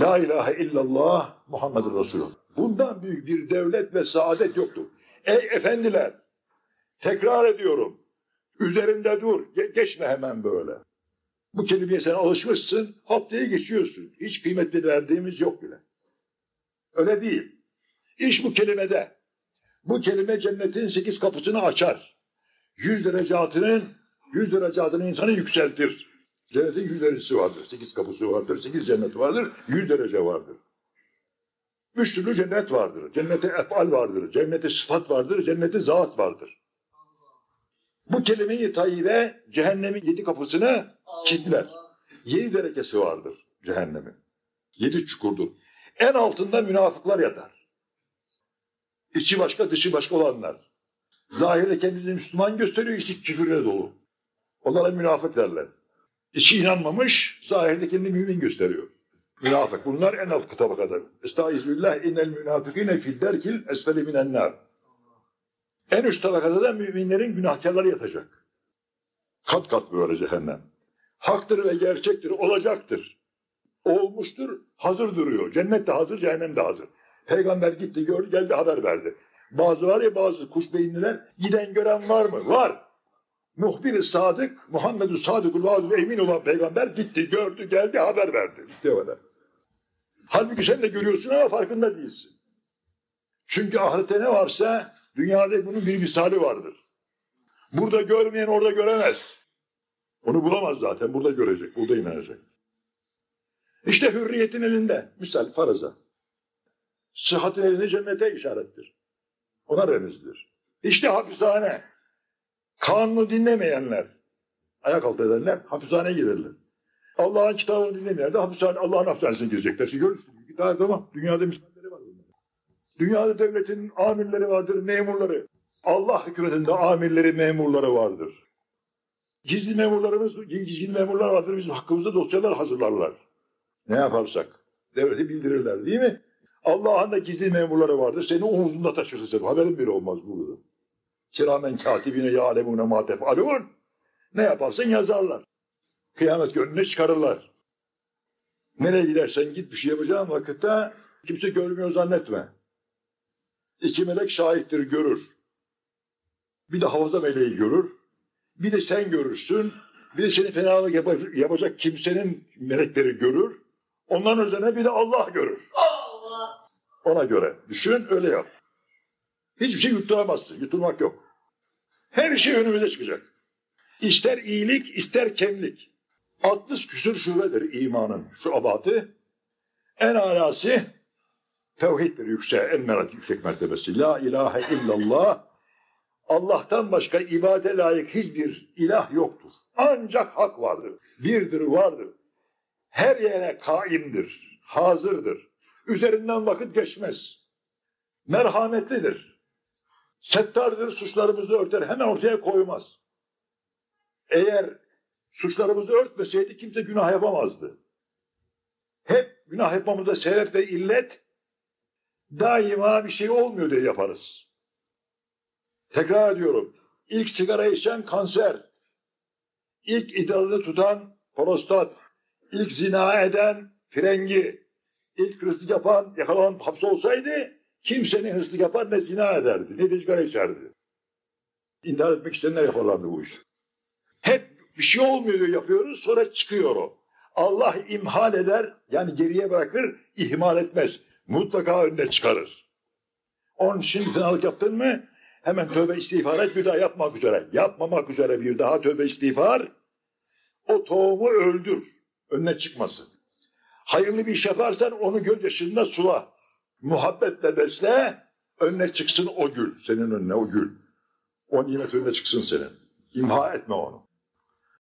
La ilahe illallah Muhammedur Resulullah. Bundan büyük bir devlet ve saadet yoktur. Ey efendiler, tekrar ediyorum. Üzerinde dur, ge- geçme hemen böyle. Bu kelimeye sen alışmışsın, hop diye geçiyorsun. Hiç kıymetli verdiğimiz yok bile. Öyle değil. İş bu kelimede. Bu kelime cennetin sekiz kapısını açar. Yüz derecatının, yüz derecatını insanı yükseltir. Cennetin yüz derecesi vardır. Sekiz kapısı vardır, sekiz cennet vardır, yüz derece vardır. Üç türlü cennet vardır. Cennete efal vardır, cennete sıfat vardır, cennete zat vardır. Bu kelime-i tayyibe cehennemin yedi kapısını kilitler. Yedi derecesi vardır cehennemin. Yedi çukurdur. En altında münafıklar yatar. İçi başka dışı başka olanlar. Zahirde kendini Müslüman gösteriyor, içi küfürle dolu. Onlara münafık derler. İçi inanmamış, zahirde kendini mümin gösteriyor. Münafık. Bunlar en alt tabakada. Estağfirullah innel münafıkine fid derkil esfeli minen nar. En üst tabakada da müminlerin günahkarları yatacak. Kat kat böyle cehennem. Haktır ve gerçektir, olacaktır. Olmuştur, hazır duruyor. Cennet de hazır, cehennem de hazır. Peygamber gitti, gördü, geldi haber verdi. Bazı var ya bazı kuş beyinliler, giden gören var mı? Var. Muhbir-i Sadık, Muhammed-i Sadıkul Vaadül Emin olan peygamber gitti, gördü, geldi, haber verdi. Bitti o kadar. Halbuki sen de görüyorsun ama farkında değilsin. Çünkü ahirette ne varsa dünyada bunun bir misali vardır. Burada görmeyen orada göremez. Onu bulamaz zaten. Burada görecek, burada inanacak. İşte hürriyetin elinde. Misal faraza. Sıhhatin elinde cennete işarettir. Ona remizdir. İşte hapishane. Kanunu dinlemeyenler, ayak altı edenler hapishaneye giderler. Allah'ın kitabını dinlemeyenler de hapishane, Allah'ın hapishanesine girecekler. Şimdi görürsün. Daha tamam. Dünyada misalleri var. Dünyada devletin amirleri vardır, memurları. Allah hükümetinde amirleri, memurları vardır. Gizli memurlarımız, gizli memurlar vardır. Bizim hakkımızda dosyalar hazırlarlar. Ne yaparsak. Devleti bildirirler değil mi? Allah'ın da gizli memurları vardır. Seni omuzunda taşır sen. Haberin bile olmaz burada. Kiramen katibine yâlemûne mâ tef'alûn. Ne yaparsan yazarlar. Kıyamet gününe çıkarırlar. Nereye gidersen git bir şey yapacağın vakitte kimse görmüyor zannetme. İki melek şahittir görür. Bir de havaza meleği görür. Bir de sen görürsün. Bir de seni fenalık yapa- yapacak kimsenin melekleri görür. Onların üzerine bir de Allah görür. Allah. Ona göre düşün öyle yap. Hiçbir şey yutturamazsın. Yutulmak yok. Her şey önümüze çıkacak. İster iyilik ister kemlik. 60 küsür şubedir imanın şu abatı. En alası tevhiddir yüksek, en merak yüksek mertebesi. La ilahe illallah. Allah'tan başka ibade layık hiçbir ilah yoktur. Ancak hak vardır. Birdir vardır. Her yere kaimdir. Hazırdır. Üzerinden vakit geçmez. Merhametlidir. Settardır, suçlarımızı örter, hemen ortaya koymaz. Eğer suçlarımızı örtmeseydi kimse günah yapamazdı. Hep günah yapmamıza sebep ve illet daima bir şey olmuyor diye yaparız. Tekrar ediyorum. İlk sigara içen kanser, ilk idrarını tutan prostat, ilk zina eden frengi, ilk hırsızlık yapan yakalanıp hapse olsaydı kimse ne hırsızlık yapar ne zina ederdi, ne de içerdi. İntihar etmek isteyenler yaparlardı bu işi. Hep bir şey olmuyor diyor yapıyoruz sonra çıkıyor o. Allah imhal eder yani geriye bırakır ihmal etmez. Mutlaka önüne çıkarır. Onun için fenalık yaptın mı hemen tövbe istiğfar et bir daha yapmak üzere. Yapmamak üzere bir daha tövbe istiğfar o tohumu öldür. Önüne çıkmasın. Hayırlı bir iş yaparsan onu gözyaşında sula. Muhabbetle besle önüne çıksın o gül. Senin önüne o gül. O nimet önüne çıksın senin. İmha etme onu.